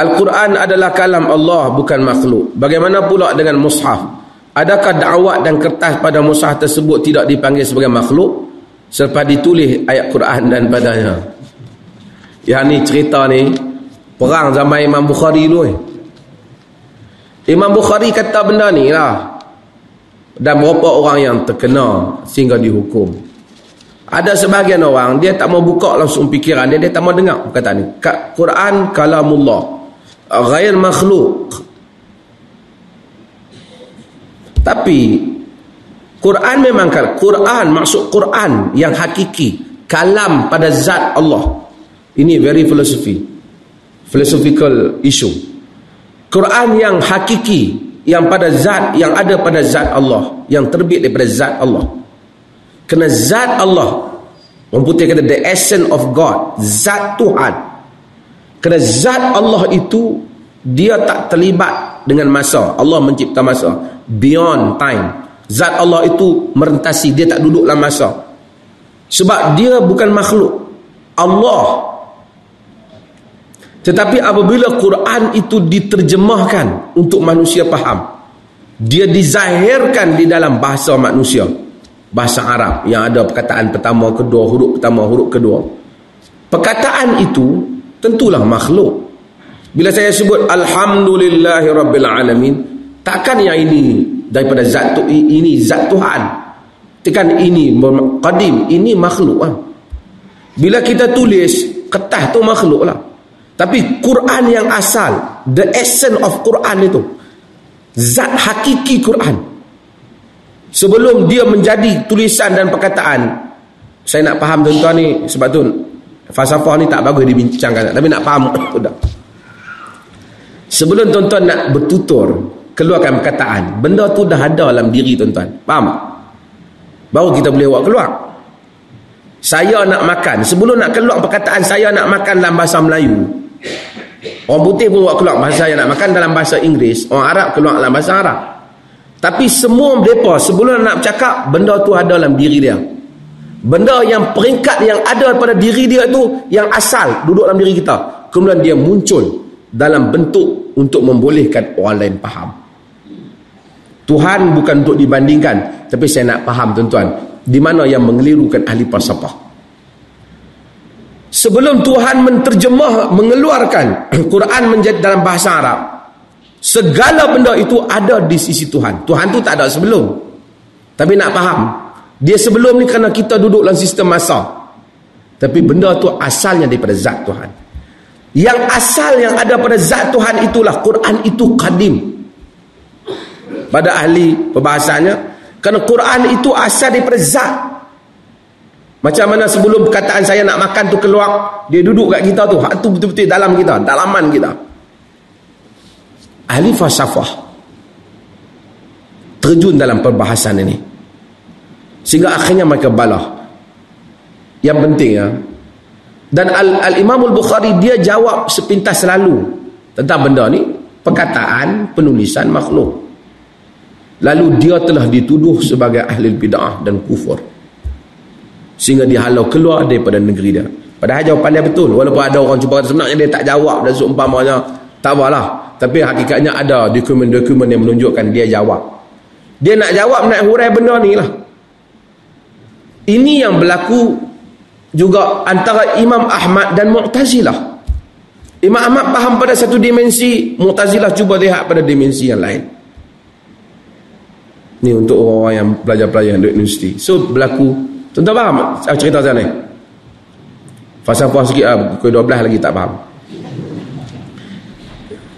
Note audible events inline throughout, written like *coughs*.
Al-Quran adalah kalam Allah bukan makhluk. Bagaimana pula dengan mushaf? Adakah dakwat dan kertas pada mushaf tersebut tidak dipanggil sebagai makhluk? Selepas ditulis ayat Quran dan padanya. Yang ni cerita ni perang zaman Imam Bukhari dulu. Eh. Imam Bukhari kata benda ni lah. Dan berapa orang yang terkena sehingga dihukum. Ada sebahagian orang dia tak mau buka langsung fikiran dia dia tak mau dengar perkataan ni. Quran kalamullah ghair makhluk. Tapi Quran memang kan Quran maksud Quran yang hakiki kalam pada zat Allah. Ini very philosophy. Philosophical issue. Quran yang hakiki yang pada zat yang ada pada zat Allah yang terbit daripada zat Allah. Kena zat Allah. Orang putih kata the essence of God. Zat Tuhan. Kena zat Allah itu dia tak terlibat dengan masa. Allah mencipta masa. Beyond time. Zat Allah itu merentasi. Dia tak duduk dalam masa. Sebab dia bukan makhluk. Allah. Tetapi apabila Quran itu diterjemahkan untuk manusia faham. Dia dizahirkan di dalam bahasa manusia bahasa Arab yang ada perkataan pertama, kedua, huruf pertama, huruf kedua. Perkataan itu tentulah makhluk. Bila saya sebut alhamdulillahi rabbil alamin, takkan yang ini daripada zat tu ini zat Tuhan. Tekan ini qadim, ini makhluk kan. Bila kita tulis kertas tu makhluk lah. Tapi Quran yang asal, the essence of Quran itu, zat hakiki Quran, sebelum dia menjadi tulisan dan perkataan saya nak faham tuan-tuan ni sebab tu falsafah ni tak bagus dibincangkan. Tapi nak faham *coughs* sebelum tuan-tuan nak bertutur keluarkan perkataan. Benda tu dah ada dalam diri tuan-tuan. Faham? Baru kita boleh buat keluar. Saya nak makan. Sebelum nak keluar perkataan saya nak makan dalam bahasa Melayu. Orang putih pun buat keluar. Bahasa saya nak makan dalam bahasa Inggeris. Orang Arab keluar dalam bahasa Arab. Tapi semua mereka sebelum nak bercakap, benda tu ada dalam diri dia. Benda yang peringkat yang ada pada diri dia tu yang asal duduk dalam diri kita. Kemudian dia muncul dalam bentuk untuk membolehkan orang lain faham. Tuhan bukan untuk dibandingkan, tapi saya nak faham tuan-tuan, di mana yang mengelirukan ahli falsafah. Sebelum Tuhan menterjemah, mengeluarkan *clears throat* Quran menjadi dalam bahasa Arab, Segala benda itu ada di sisi Tuhan. Tuhan tu tak ada sebelum. Tapi nak faham. Dia sebelum ni kerana kita duduk dalam sistem masa. Tapi benda tu asalnya daripada zat Tuhan. Yang asal yang ada pada zat Tuhan itulah Quran itu kadim. Pada ahli perbahasannya. Kerana Quran itu asal daripada zat. Macam mana sebelum perkataan saya nak makan tu keluar. Dia duduk kat kita tu. Hak tu betul-betul dalam kita. Dalaman kita ahli falsafah terjun dalam perbahasan ini sehingga akhirnya mereka balah. Yang penting ya. Dan Al-Imam Al-Bukhari dia jawab sepintas selalu tentang benda ni. Perkataan penulisan makhluk. Lalu dia telah dituduh sebagai ahli bid'ah dan kufur. Sehingga dihalau keluar daripada negeri dia. Padahal jawapan dia betul. Walaupun ada orang cuba kata sebenarnya dia tak jawab dan seumpamanya tak apalah. Tapi hakikatnya ada dokumen-dokumen yang menunjukkan dia jawab. Dia nak jawab nak hurai benda ni lah. Ini yang berlaku juga antara Imam Ahmad dan Mu'tazilah. Imam Ahmad faham pada satu dimensi, Mu'tazilah cuba lihat pada dimensi yang lain. Ni untuk orang-orang yang belajar-belajar di universiti. So berlaku, tuan-tuan faham cerita saya ni? Falsafah sikit lah, pukul 12 lagi tak faham.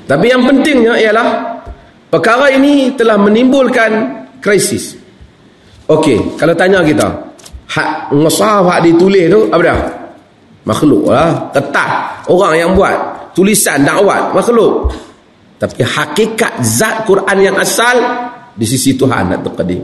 Tapi yang pentingnya ialah perkara ini telah menimbulkan krisis. Okey, kalau tanya kita, hak ngesah hak ditulis tu apa dah? Makhluk lah, ketat. Orang yang buat tulisan dakwat makhluk. Tapi hakikat zat Quran yang asal di sisi Tuhan dan Tuhan